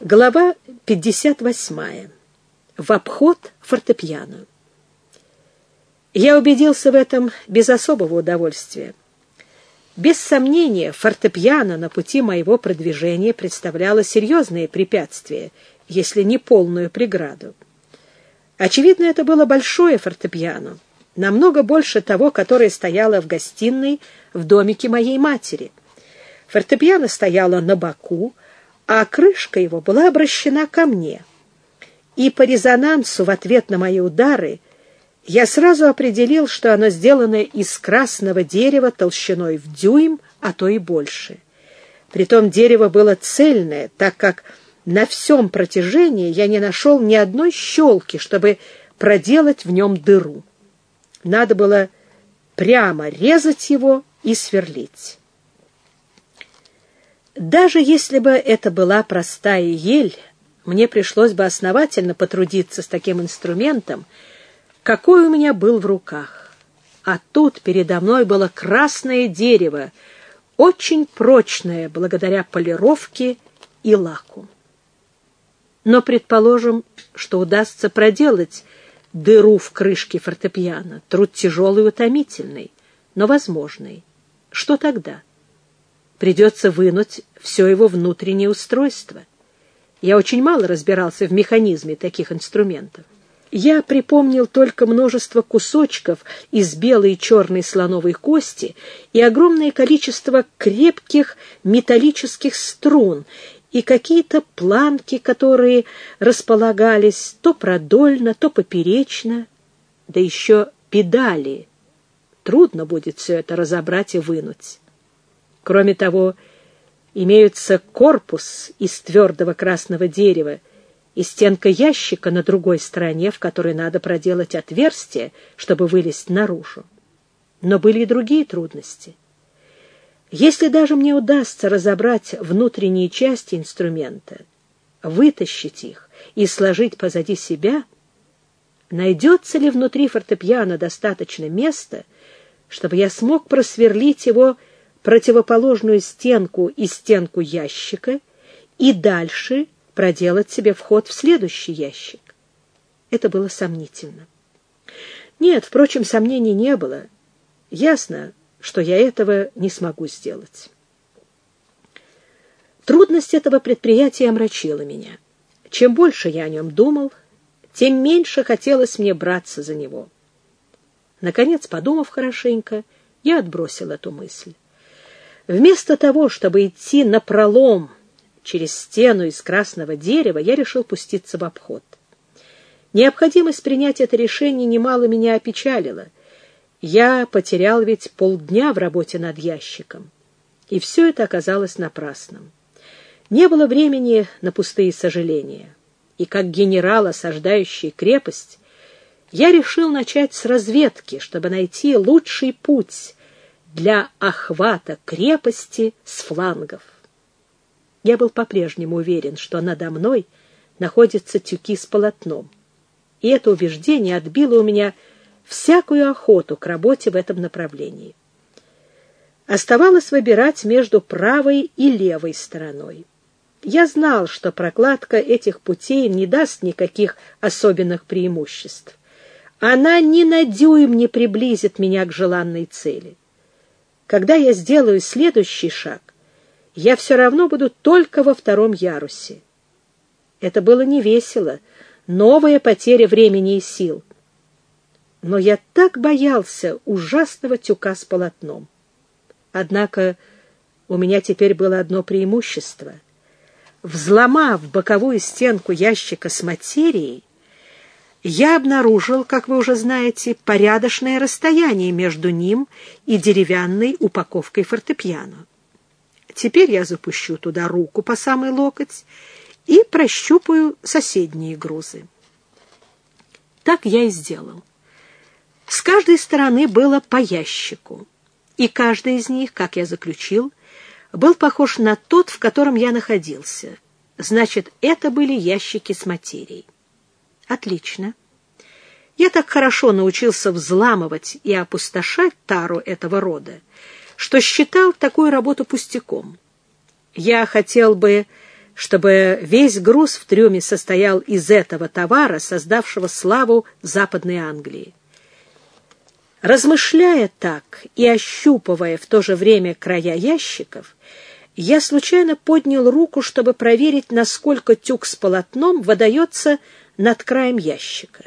Глава 58. В обход фортепиано. Я убедился в этом без особого удовольствия. Без сомнения, фортепиано на пути моего продвижения представляло серьезные препятствия, если не полную преграду. Очевидно, это было большое фортепиано, намного больше того, которое стояло в гостиной в домике моей матери. Фортепиано стояло на боку, а крышка его была обращена ко мне. И по резонансу в ответ на мои удары я сразу определил, что оно сделано из красного дерева толщиной в дюйм, а то и больше. Притом дерево было цельное, так как на всем протяжении я не нашел ни одной щелки, чтобы проделать в нем дыру. Надо было прямо резать его и сверлить. Даже если бы это была простая ель, мне пришлось бы основательно потрудиться с таким инструментом, какой у меня был в руках. А тут передо мной было красное дерево, очень прочное благодаря полировке и лаку. Но предположим, что удастся проделать дыру в крышке фортепиано. Труд тяжелый и утомительный, но возможный. Что тогда? Придется вынуть все его внутреннее устройство. Я очень мало разбирался в механизме таких инструментов. Я припомнил только множество кусочков из белой и черной слоновой кости и огромное количество крепких металлических струн и какие-то планки, которые располагались то продольно, то поперечно, да еще педали. Трудно будет все это разобрать и вынуть. Кроме того, имеются корпус из твердого красного дерева и стенка ящика на другой стороне, в которой надо проделать отверстие, чтобы вылезть наружу. Но были и другие трудности. Если даже мне удастся разобрать внутренние части инструмента, вытащить их и сложить позади себя, найдется ли внутри фортепиано достаточно места, чтобы я смог просверлить его противоположную стенку и стенку ящика и дальше проделать себе вход в следующий ящик. Это было сомнительно. Нет, впрочем, сомнений не было. Ясно, что я этого не смогу сделать. Трудность этого предприятия омрачила меня. Чем больше я о нем думал, тем меньше хотелось мне браться за него. Наконец, подумав хорошенько, я отбросил эту мысль. Вместо того, чтобы идти на пролом через стену из красного дерева, я решил пуститься в обход. Необходимость принять это решение немало меня опечалила. Я потерял ведь полдня в работе над ящиком. И все это оказалось напрасным. Не было времени на пустые сожаления. И как генерал, осаждающий крепость, я решил начать с разведки, чтобы найти лучший путь для охвата крепости с флангов. Я был по-прежнему уверен, что надо мной находятся тюки с полотном, и это убеждение отбило у меня всякую охоту к работе в этом направлении. Оставалось выбирать между правой и левой стороной. Я знал, что прокладка этих путей не даст никаких особенных преимуществ. Она ни на дюйм не приблизит меня к желанной цели. Когда я сделаю следующий шаг, я все равно буду только во втором ярусе. Это было невесело, новая потеря времени и сил. Но я так боялся ужасного тюка с полотном. Однако у меня теперь было одно преимущество. Взломав боковую стенку ящика с материей, я обнаружил, как вы уже знаете, порядочное расстояние между ним и деревянной упаковкой фортепиано. Теперь я запущу туда руку по самый локоть и прощупаю соседние грузы. Так я и сделал. С каждой стороны было по ящику, и каждый из них, как я заключил, был похож на тот, в котором я находился. Значит, это были ящики с материей. Отлично. Я так хорошо научился взламывать и опустошать тару этого рода, что считал такую работу пустяком. Я хотел бы, чтобы весь груз в трюме состоял из этого товара, создавшего славу Западной Англии. Размышляя так и ощупывая в то же время края ящиков, я случайно поднял руку, чтобы проверить, насколько тюк с полотном выдается над краем ящика.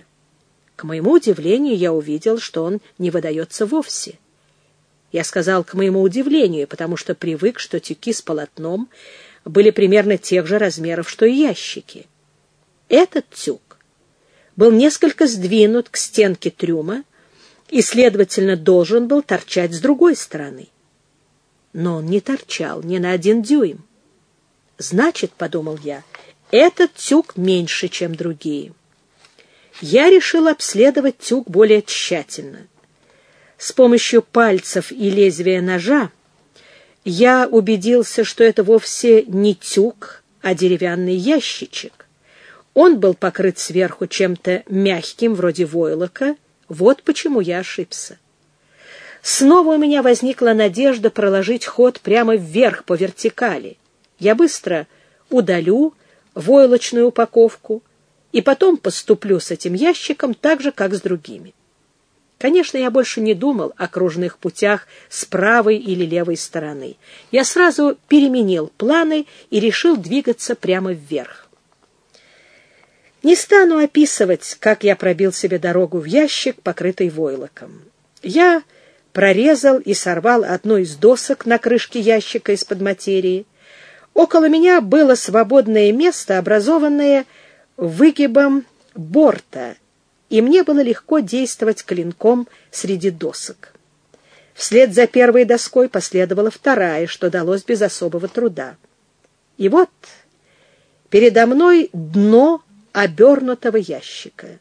К моему удивлению, я увидел, что он не выдается вовсе. Я сказал «к моему удивлению», потому что привык, что тюки с полотном были примерно тех же размеров, что и ящики. Этот тюк был несколько сдвинут к стенке трюма и, следовательно, должен был торчать с другой стороны. Но он не торчал ни на один дюйм. Значит, — подумал я, — этот тюк меньше, чем другие. Я решил обследовать тюк более тщательно. С помощью пальцев и лезвия ножа я убедился, что это вовсе не тюк, а деревянный ящичек. Он был покрыт сверху чем-то мягким, вроде войлока. Вот почему я ошибся. Снова у меня возникла надежда проложить ход прямо вверх по вертикали. Я быстро удалю войлочную упаковку и потом поступлю с этим ящиком так же, как с другими. Конечно, я больше не думал о кружных путях с правой или левой стороны. Я сразу переменил планы и решил двигаться прямо вверх. Не стану описывать, как я пробил себе дорогу в ящик, покрытый войлоком. Я прорезал и сорвал одну из досок на крышке ящика из-под материи. Около меня было свободное место, образованное выгибом борта, и мне было легко действовать клинком среди досок. Вслед за первой доской последовала вторая, что далось без особого труда. И вот передо мной дно обернутого ящика.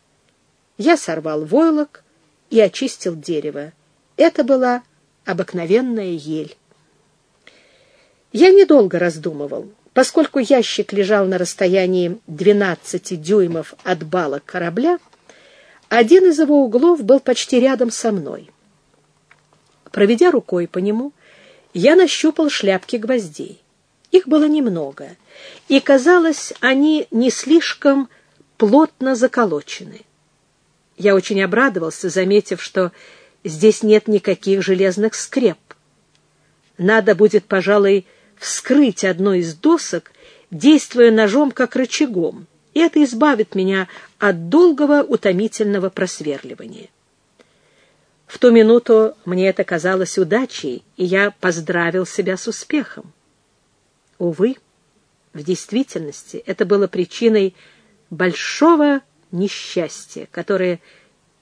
Я сорвал войлок и очистил дерево. Это была обыкновенная ель. Я недолго раздумывал. Поскольку ящик лежал на расстоянии 12 дюймов от балок корабля, один из его углов был почти рядом со мной. Проведя рукой по нему, я нащупал шляпки гвоздей. Их было немного, и, казалось, они не слишком плотно заколочены. Я очень обрадовался, заметив, что здесь нет никаких железных скреп. Надо будет, пожалуй, вскрыть одну из досок, действуя ножом как рычагом и это избавит меня от долгого утомительного просверливания. В ту минуту мне это казалось удачей, и я поздравил себя с успехом. Увы, в действительности это было причиной большого несчастья, которое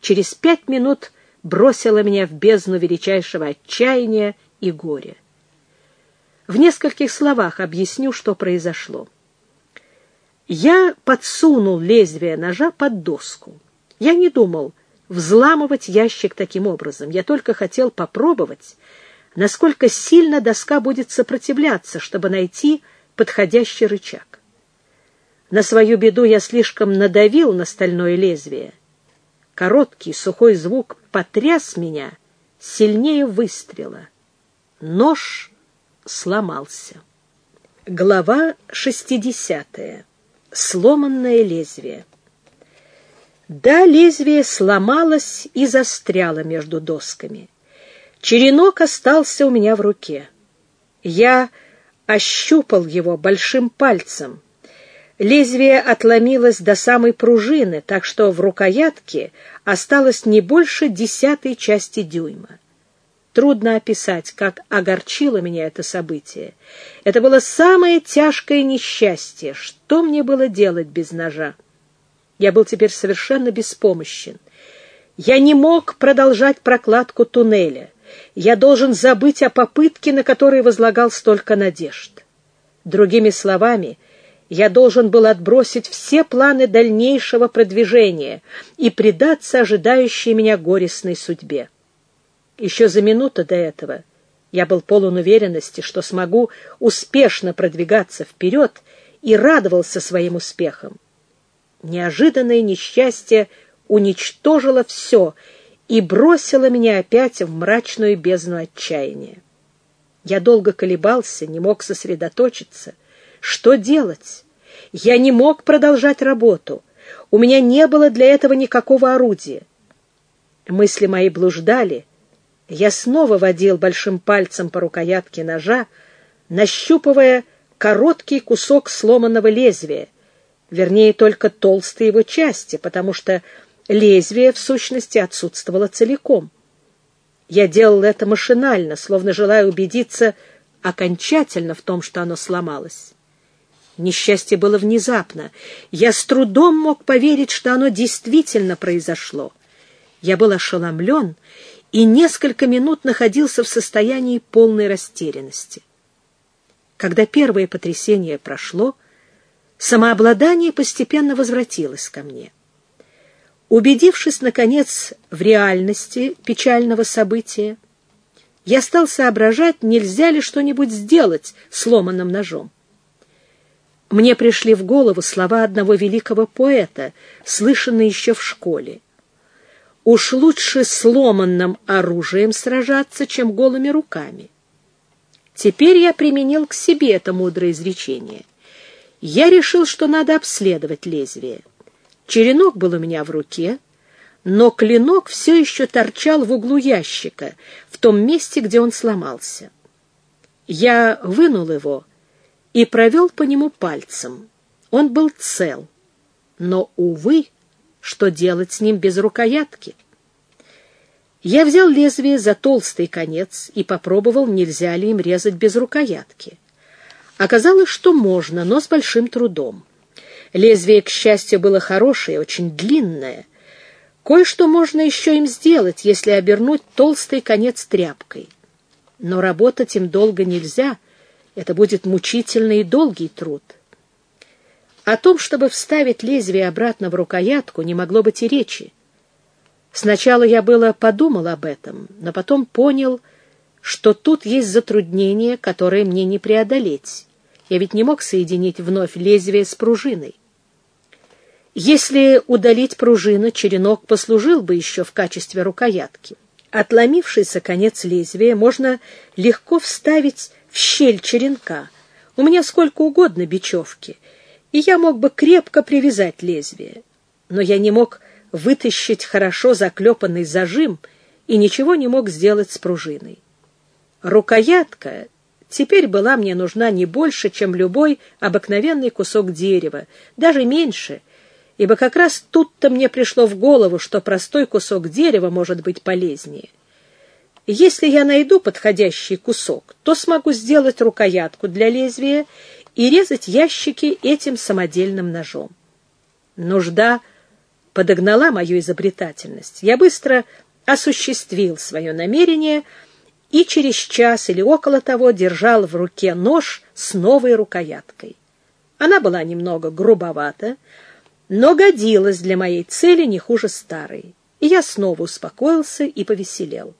через пять минут бросило меня в бездну величайшего отчаяния и горя. В нескольких словах объясню, что произошло. Я подсунул лезвие ножа под доску. Я не думал взламывать ящик таким образом. Я только хотел попробовать, насколько сильно доска будет сопротивляться, чтобы найти подходящий рычаг. На свою беду я слишком надавил на стальное лезвие. Короткий сухой звук потряс меня сильнее выстрела. Нож сломался. Глава шестидесятая сломанное лезвие. Да, лезвие сломалось и застряло между досками. Черенок остался у меня в руке. Я ощупал его большим пальцем. Лезвие отломилось до самой пружины, так что в рукоятке осталось не больше десятой части дюйма. Трудно описать, как огорчило меня это событие. Это было самое тяжкое несчастье. Что мне было делать без ножа? Я был теперь совершенно беспомощен. Я не мог продолжать прокладку туннеля. Я должен забыть о попытке, на которой возлагал столько надежд. Другими словами, я должен был отбросить все планы дальнейшего продвижения и предаться ожидающей меня горестной судьбе. Еще за минуту до этого я был полон уверенности, что смогу успешно продвигаться вперед и радовался своим успехам. Неожиданное несчастье уничтожило все и бросило меня опять в мрачную бездну отчаяния. Я долго колебался, не мог сосредоточиться. Что делать? Я не мог продолжать работу. У меня не было для этого никакого орудия. Мысли мои блуждали. Я снова водил большим пальцем по рукоятке ножа, нащупывая короткий кусок сломанного лезвия, вернее, только толстые его части, потому что лезвие, в сущности, отсутствовало целиком. Я делал это машинально, словно желая убедиться окончательно в том, что оно сломалось. Несчастье было внезапно. Я с трудом мог поверить, что оно действительно произошло. Я был ошеломлен и несколько минут находился в состоянии полной растерянности. Когда первое потрясение прошло, самообладание постепенно возвратилось ко мне. Убедившись, наконец, в реальности печального события, я стал соображать, нельзя ли что-нибудь сделать сломанным ножом. Мне пришли в голову слова одного великого поэта, слышанные еще в школе. «Уж лучше сломанным оружием сражаться, чем голыми руками». Теперь я применил к себе это мудрое изречение. Я решил, что надо обследовать лезвие. Черенок был у меня в руке, но клинок все еще торчал в углу ящика, в том месте, где он сломался. Я вынул его и провел по нему пальцем. Он был цел, но, увы, что делать с ним без рукоятки? Я взял лезвие за толстый конец и попробовал, нельзя ли им резать без рукоятки. Оказалось, что можно, но с большим трудом. Лезвие, к счастью, было хорошее, очень длинное. Кое-что можно еще им сделать, если обернуть толстый конец тряпкой. Но работать им долго нельзя, это будет мучительный и долгий труд. О том, чтобы вставить лезвие обратно в рукоятку, не могло быть и речи. Сначала я было подумал об этом, но потом понял, что тут есть затруднение, которое мне не преодолеть. Я ведь не мог соединить вновь лезвие с пружиной. Если удалить пружину, черенок послужил бы еще в качестве рукоятки. Отломившийся конец лезвия можно легко вставить в щель черенка. У меня сколько угодно бечевки, и я мог бы крепко привязать лезвие. Но я не мог вытащить хорошо заклепанный зажим и ничего не мог сделать с пружиной. Рукоятка теперь была мне нужна не больше, чем любой обыкновенный кусок дерева, даже меньше — ибо как раз тут-то мне пришло в голову, что простой кусок дерева может быть полезнее. Если я найду подходящий кусок, то смогу сделать рукоятку для лезвия и резать ящики этим самодельным ножом. Нужда подогнала мою изобретательность. Я быстро осуществил свое намерение и через час или около того держал в руке нож с новой рукояткой. Она была немного грубовата, но годилась для моей цели не хуже старой, и я снова успокоился и повеселел.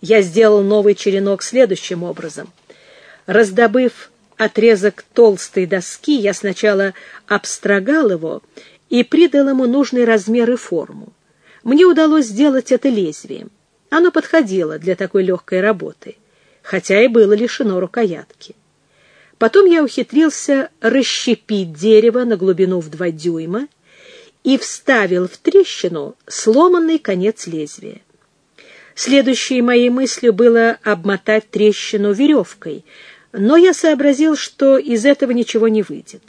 Я сделал новый черенок следующим образом. Раздобыв отрезок толстой доски, я сначала обстрогал его и придал ему нужный размер и форму. Мне удалось сделать это лезвием. Оно подходило для такой легкой работы, хотя и было лишено рукоятки. Потом я ухитрился расщепить дерево на глубину в два дюйма и вставил в трещину сломанный конец лезвия. Следующей моей мыслью было обмотать трещину веревкой, но я сообразил, что из этого ничего не выйдет.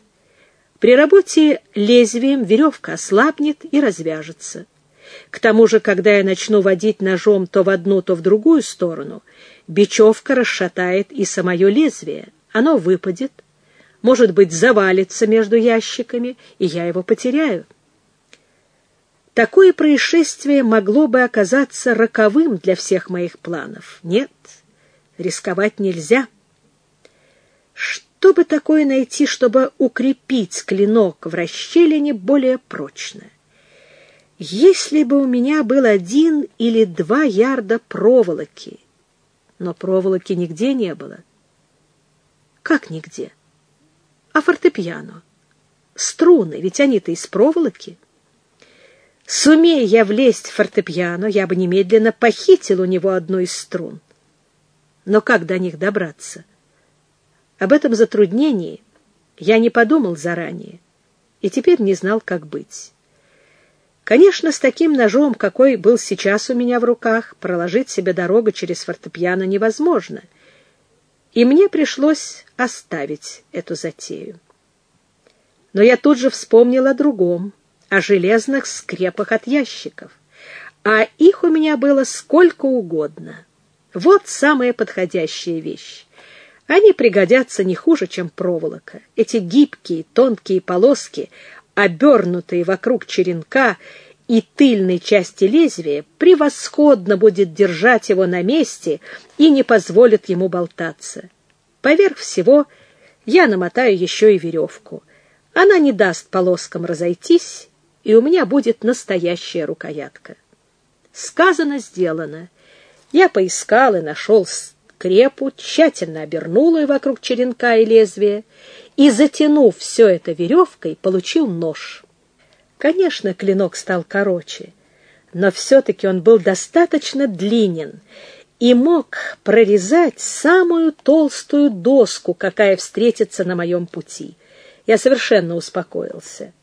При работе лезвием веревка ослабнет и развяжется. К тому же, когда я начну водить ножом то в одну, то в другую сторону, бечевка расшатает и самое лезвие. Оно выпадет, может быть, завалится между ящиками, и я его потеряю. Такое происшествие могло бы оказаться роковым для всех моих планов. Нет, рисковать нельзя. Что бы такое найти, чтобы укрепить клинок в расщелине более прочно? Если бы у меня был один или два ярда проволоки, но проволоки нигде не было, как нигде? А фортепиано? Струны, ведь они-то из проволоки. Сумея я влезть в фортепиано, я бы немедленно похитил у него одну из струн. Но как до них добраться? Об этом затруднении Я не подумал заранее и теперь не знал, как быть. Конечно, с таким ножом, какой был сейчас у меня в руках, проложить себе дорогу через фортепиано невозможно, и мне пришлось оставить эту затею. Но я тут же вспомнил о другом, о железных скрепах от ящиков, а их у меня было сколько угодно. Вот самая подходящая вещь. Они пригодятся не хуже, чем проволока. Эти гибкие, тонкие полоски, обернутые вокруг черенка и тыльной части лезвия, превосходно будет держать его на месте и не позволит ему болтаться. Поверх всего я намотаю еще и веревку. Она не даст полоскам разойтись, и у меня будет настоящая рукоятка. Сказано, сделано. Я поискал и нашел скрепу, тщательно обернул ее вокруг черенка и лезвия и, затянув все это веревкой, получил нож. Конечно, клинок стал короче, но все-таки он был достаточно длинен и мог прорезать самую толстую доску, какая встретится на моем пути. Я совершенно успокоился.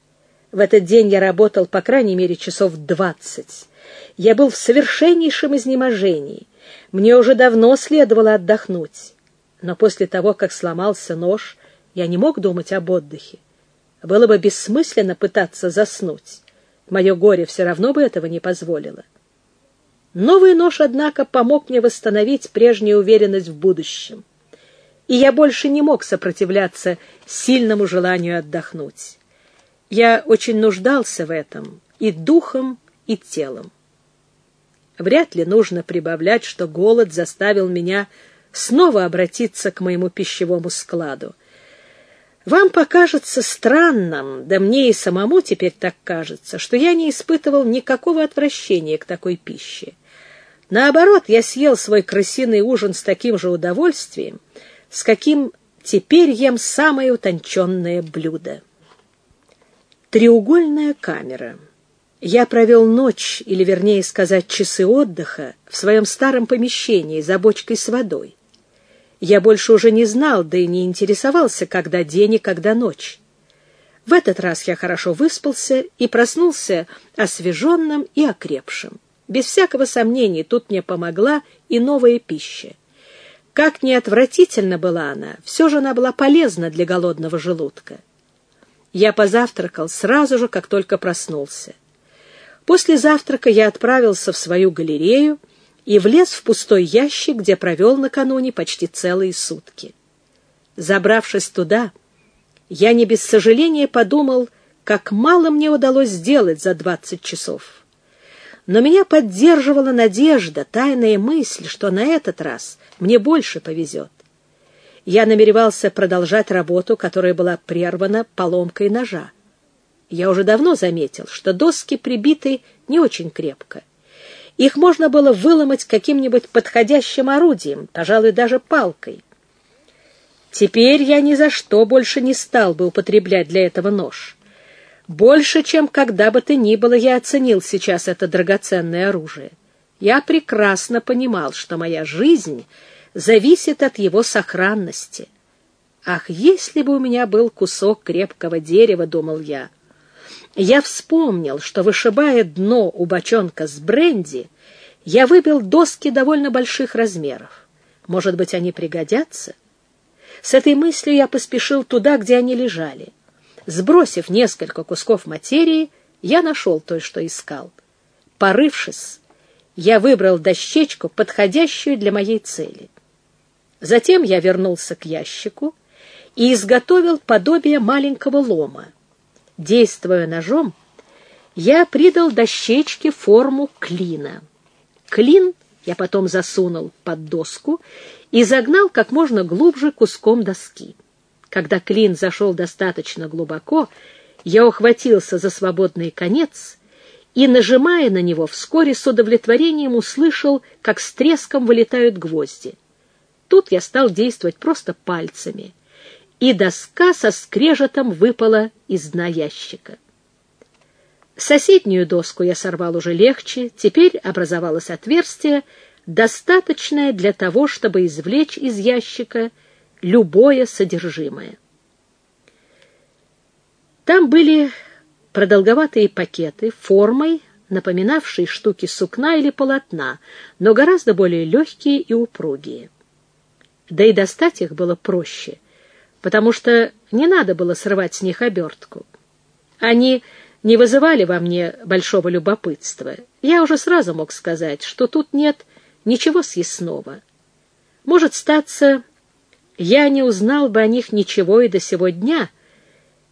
В этот день я работал по крайней мере часов двадцать. Я был в совершеннейшем изнеможении. Мне уже давно следовало отдохнуть. Но после того, как сломался нож, я не мог думать об отдыхе. Было бы бессмысленно пытаться заснуть. Мое горе все равно бы этого не позволило. Новый нож, однако, помог мне восстановить прежнюю уверенность в будущем. И я больше не мог сопротивляться сильному желанию отдохнуть. Я очень нуждался в этом и духом, и телом. Вряд ли нужно прибавлять, что голод заставил меня снова обратиться к моему пищевому складу. Вам покажется странным, да мне и самому теперь так кажется, что я не испытывал никакого отвращения к такой пище. Наоборот, я съел свой крысиный ужин с таким же удовольствием, с каким теперь ем самое утонченное блюдо. Треугольная камера. Я провел ночь, или вернее сказать часы отдыха, в своем старом помещении за бочкой с водой. Я больше уже не знал, да и не интересовался, когда день и когда ночь. В этот раз я хорошо выспался и проснулся освеженным и окрепшим. Без всякого сомнения, тут мне помогла и новая пища. Как ни отвратительно была она, все же она была полезна для голодного желудка. Я позавтракал сразу же, как только проснулся. После завтрака я отправился в свою галерею, и влез в пустой ящик, где провел накануне почти целые сутки. Забравшись туда, я не без сожаления подумал, как мало мне удалось сделать за двадцать часов. Но меня поддерживала надежда, тайная мысль, что на этот раз мне больше повезет. Я намеревался продолжать работу, которая была прервана поломкой ножа. Я уже давно заметил, что доски прибиты не очень крепко. Их можно было выломать каким-нибудь подходящим орудием, пожалуй, даже палкой. Теперь я ни за что больше не стал бы употреблять для этого нож. Больше, чем когда бы то ни было, я оценил сейчас это драгоценное оружие. Я прекрасно понимал, что моя жизнь зависит от его сохранности. Ах, если бы у меня был кусок крепкого дерева, думал я, — я вспомнил, что, вышибая дно у бочонка с бренди, я выбил доски довольно больших размеров. Может быть, они пригодятся? С этой мыслью я поспешил туда, где они лежали. Сбросив несколько кусков материи, я нашел то, что искал. Порывшись, я выбрал дощечку, подходящую для моей цели. Затем я вернулся к ящику и изготовил подобие маленького лома. Действуя ножом, я придал дощечке форму клина. Клин я потом засунул под доску и загнал как можно глубже куском доски. Когда клин зашел достаточно глубоко, я ухватился за свободный конец и, нажимая на него, вскоре с удовлетворением услышал, как с треском вылетают гвозди. Тут я стал действовать просто пальцами — и доска со скрежетом выпала из дна ящика. Соседнюю доску я сорвал уже легче, теперь образовалось отверстие, достаточное для того, чтобы извлечь из ящика любое содержимое. Там были продолговатые пакеты формой, напоминавшие штуки сукна или полотна, но гораздо более легкие и упругие. Да и достать их было проще, потому что не надо было срывать с них обертку. Они не вызывали во мне большого любопытства. Я уже сразу мог сказать, что тут нет ничего съестного. Может, статься, я не узнал бы о них ничего и до сего дня,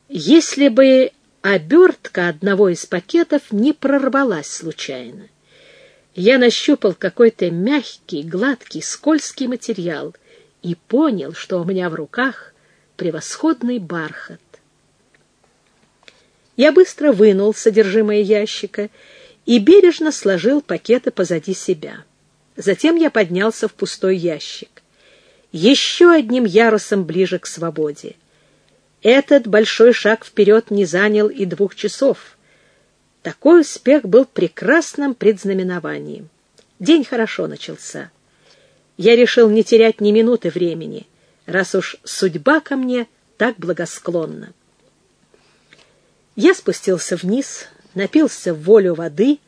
если бы обертка одного из пакетов не прорвалась случайно. Я нащупал какой-то мягкий, гладкий, скользкий материал и понял, что у меня в руках превосходный бархат. Я быстро вынул содержимое ящика и бережно сложил пакеты позади себя. Затем я поднялся в пустой ящик. Еще одним ярусом ближе к свободе. Этот большой шаг вперед не занял и двух часов. Такой успех был прекрасным предзнаменованием. День хорошо начался. Я решил не терять ни минуты времени, раз уж судьба ко мне так благосклонна. Я спустился вниз, напился волю воды,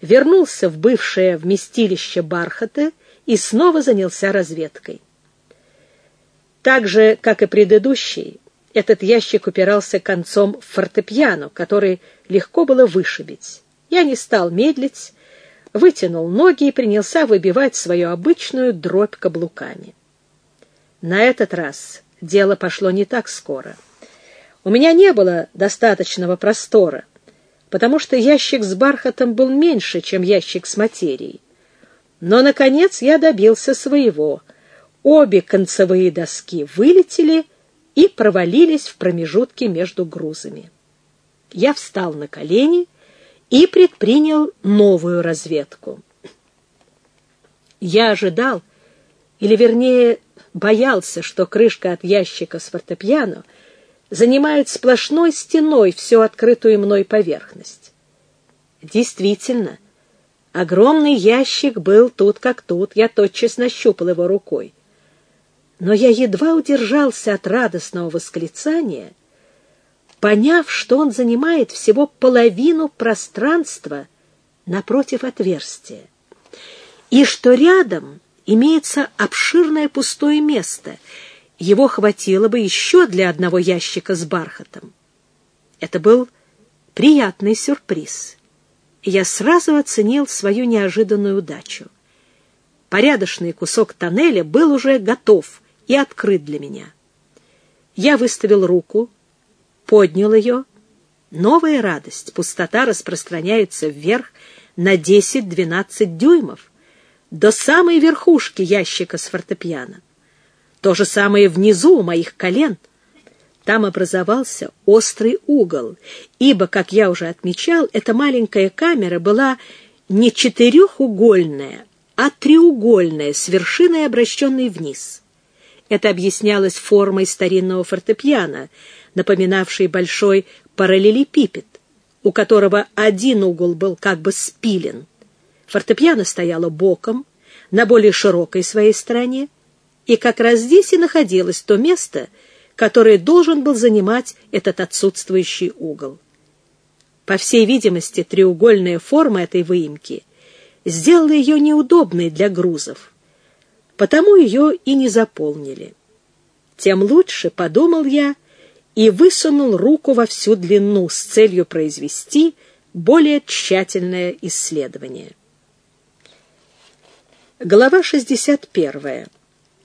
вернулся в бывшее вместилище бархата и снова занялся разведкой. Так же, как и предыдущий, этот ящик упирался концом в фортепиано, который легко было вышибить. Я не стал медлить, вытянул ноги и принялся выбивать свою обычную дробь каблуками. На этот раз дело пошло не так скоро. У меня не было достаточного простора, потому что ящик с бархатом был меньше, чем ящик с материей. Но, наконец, я добился своего. Обе концевые доски вылетели и провалились в промежутки между грузами. Я встал на колени и предпринял новую разведку. Я ожидал, или вернее боялся, что крышка от ящика с фортепиано занимает сплошной стеной всю открытую мной поверхность. Действительно, огромный ящик был тут как тут, я тотчас нащупал его рукой но я едва удержался от радостного восклицания, поняв, что он занимает всего половину пространства напротив отверстия, и что рядом имеется обширное пустое место, его хватило бы еще для одного ящика с бархатом. Это был приятный сюрприз, я сразу оценил свою неожиданную удачу. Порядочный кусок тоннеля был уже готов — и открыт для меня. Я выставил руку, поднял ее. Новая радость, пустота распространяется вверх на 10-12 дюймов, до самой верхушки ящика с фортепиано. То же самое внизу у моих колен. Там образовался острый угол, ибо, как я уже отмечал, эта маленькая камера была не четырехугольная, а треугольная, с вершиной обращенной вниз. Это объяснялось формой старинного фортепиано, напоминавшей большой параллелепипед, у которого один угол был как бы спилен. Фортепиано стояло боком, на более широкой своей стороне, и как раз здесь и находилось то место, которое должен был занимать этот отсутствующий угол. По всей видимости, треугольная форма этой выемки сделала ее неудобной для грузов потому ее и не заполнили. Тем лучше, подумал я, и высунул руку во всю длину с целью произвести более тщательное исследование. Глава 61.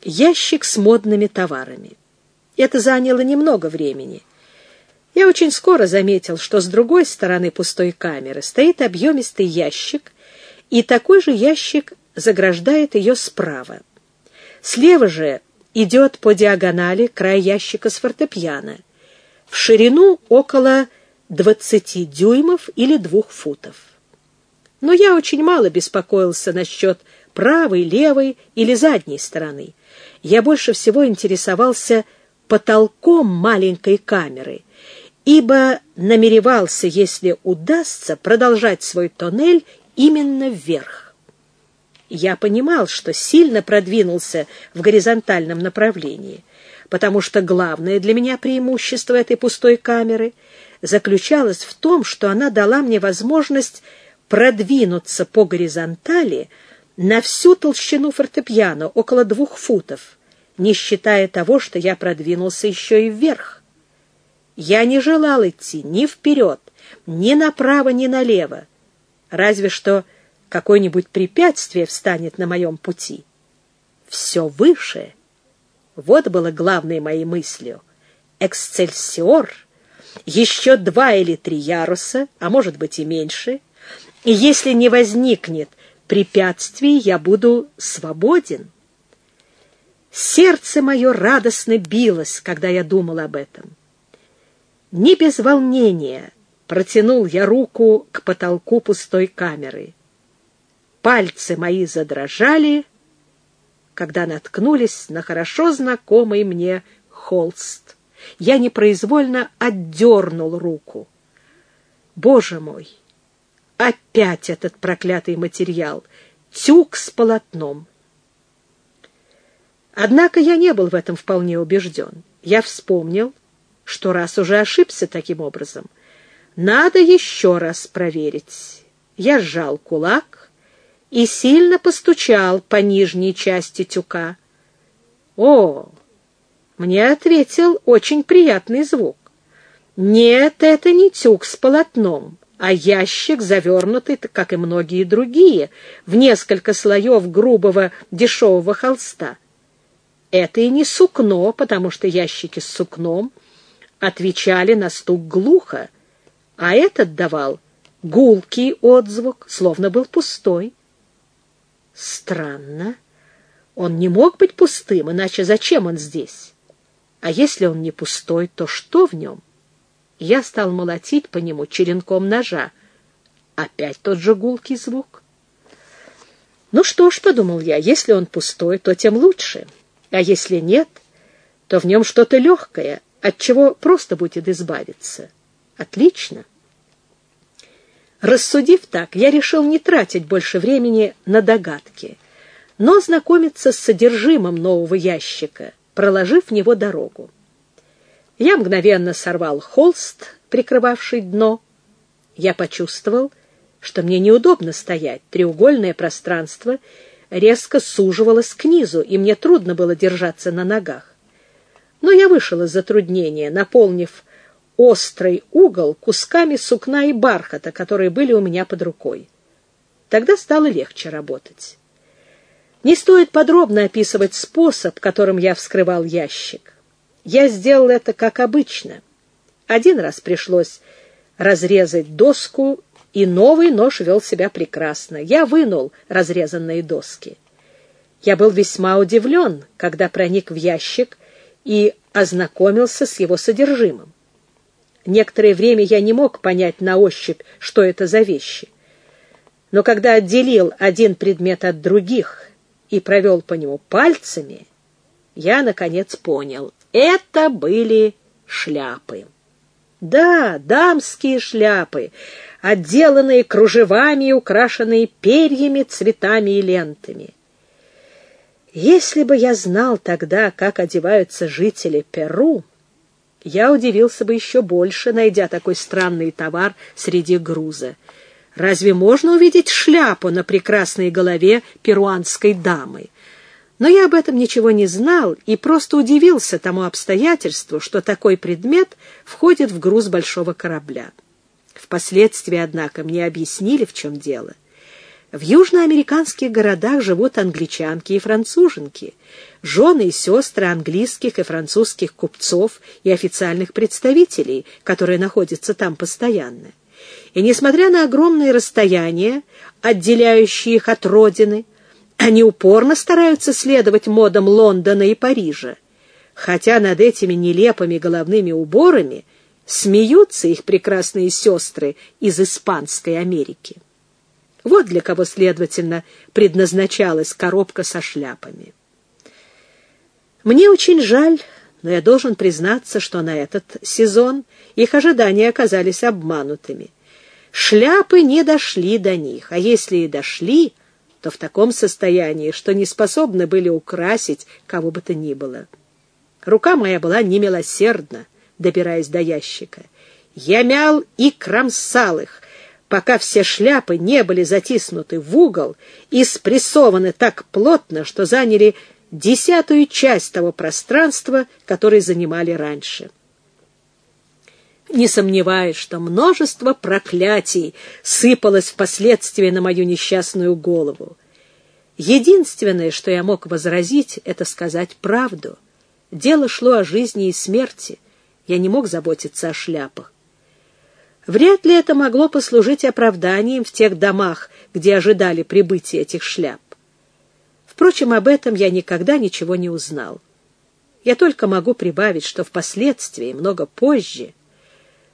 Ящик с модными товарами. Это заняло немного времени. Я очень скоро заметил, что с другой стороны пустой камеры стоит объемистый ящик, и такой же ящик заграждает ее справа. Слева же идет по диагонали край ящика с фортепиано, в ширину около 20 дюймов или двух футов. Но я очень мало беспокоился насчет правой, левой или задней стороны. Я больше всего интересовался потолком маленькой камеры, ибо намеревался, если удастся, продолжать свой тоннель именно вверх. Я понимал, что сильно продвинулся в горизонтальном направлении, потому что главное для меня преимущество этой пустой камеры заключалась в том, что она дала мне возможность продвинуться по горизонтали на всю толщину фортепиано, около двух футов, не считая того, что я продвинулся еще и вверх. Я не желал идти ни вперед, ни направо, ни налево, разве что какое-нибудь препятствие встанет на моем пути. Все выше. Вот было главной моей мыслью. Эксцельсиор, еще два или три яруса, а может быть и меньше, и если не возникнет препятствий, я буду свободен. Сердце мое радостно билось, когда я думал об этом. Не без волнения протянул я руку к потолку пустой камеры. Пальцы мои задрожали, когда наткнулись на хорошо знакомый мне холст. Я непроизвольно отдернул руку. Боже мой! Опять этот проклятый материал, тюк с полотном. Однако я не был в этом вполне убежден. Я вспомнил, что раз уже ошибся таким образом, надо еще раз проверить. Я сжал кулак и сильно постучал по нижней части тюка. О, мне ответил очень приятный звук. Нет, это не тюк с полотном, а ящик, завернутый, как и многие другие, в несколько слоев грубого дешевого холста. Это и не сукно, потому что ящики с сукном отвечали на стук глухо, а этот давал гулкий отзвук, словно был пустой. Странно. Он не мог быть пустым, иначе зачем он здесь? А если он не пустой, то что в нем? Я стал молотить по нему черенком ножа. Опять тот же гулкий звук. Ну что ж, подумал я, если он пустой, то тем лучше. А если нет, то в нем что-то легкое, от чего просто будет избавиться. Отлично. Рассудив так, я решил не тратить больше времени на догадки, но знакомиться с содержимым нового ящика, проложив в него дорогу. Я мгновенно сорвал холст, прикрывавший дно. Я почувствовал, что мне неудобно стоять. Треугольное пространство резко суживалось к низу, и мне трудно было держаться на ногах. Но я вышел из затруднения, наполнив острый угол кусками сукна и бархата, которые были у меня под рукой. Тогда стало легче работать. Не стоит подробно описывать способ, которым я вскрывал ящик. Я сделал это как обычно. Один раз пришлось разрезать доску, и новый нож вел себя прекрасно. Я вынул разрезанные доски. Я был весьма удивлен, когда проник в ящик и ознакомился с его содержимым. Некоторое время я не мог понять на ощупь, что это за вещи. Но когда отделил один предмет от других и провел по нему пальцами, я, наконец, понял. Это были шляпы. Да, дамские шляпы, отделанные кружевами и украшенные перьями, цветами и лентами. Если бы я знал тогда, как одеваются жители Перу, я удивился бы еще больше, найдя такой странный товар среди груза. Разве можно увидеть шляпу на прекрасной голове перуанской дамы? Но я об этом ничего не знал и просто удивился тому обстоятельству, что такой предмет входит в груз большого корабля. Впоследствии, однако, мне объяснили, в чем дело. В южноамериканских городах живут англичанки и француженки, жены и сестры английских и французских купцов и официальных представителей, которые находятся там постоянно. И несмотря на огромные расстояния, отделяющие их от родины, они упорно стараются следовать модам Лондона и Парижа, хотя над этими нелепыми головными уборами смеются их прекрасные сестры из Испанской Америки. Вот для кого, следовательно, предназначалась коробка со шляпами. Мне очень жаль, но я должен признаться, что на этот сезон их ожидания оказались обманутыми. Шляпы не дошли до них, а если и дошли — то в таком состоянии, что не способны были украсить кого бы то ни было. Рука моя была немилосердна, добираясь до ящика. Я мял и кромсал их, пока все шляпы не были затиснуты в угол и спрессованы так плотно, что заняли десятую часть того пространства, которое занимали раньше. Не сомневаюсь, что множество проклятий сыпалось впоследствии на мою несчастную голову. Единственное, что я мог возразить, это сказать правду. Дело шло о жизни и смерти. Я не мог заботиться о шляпах. Вряд ли это могло послужить оправданием в тех домах, где ожидали прибытия этих шляп. Впрочем, об этом я никогда ничего не узнал. Я только могу прибавить, что впоследствии, много позже,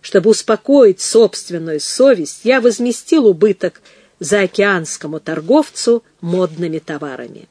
чтобы успокоить собственную совесть, я возместил убыток заокеанскому торговцу модными товарами.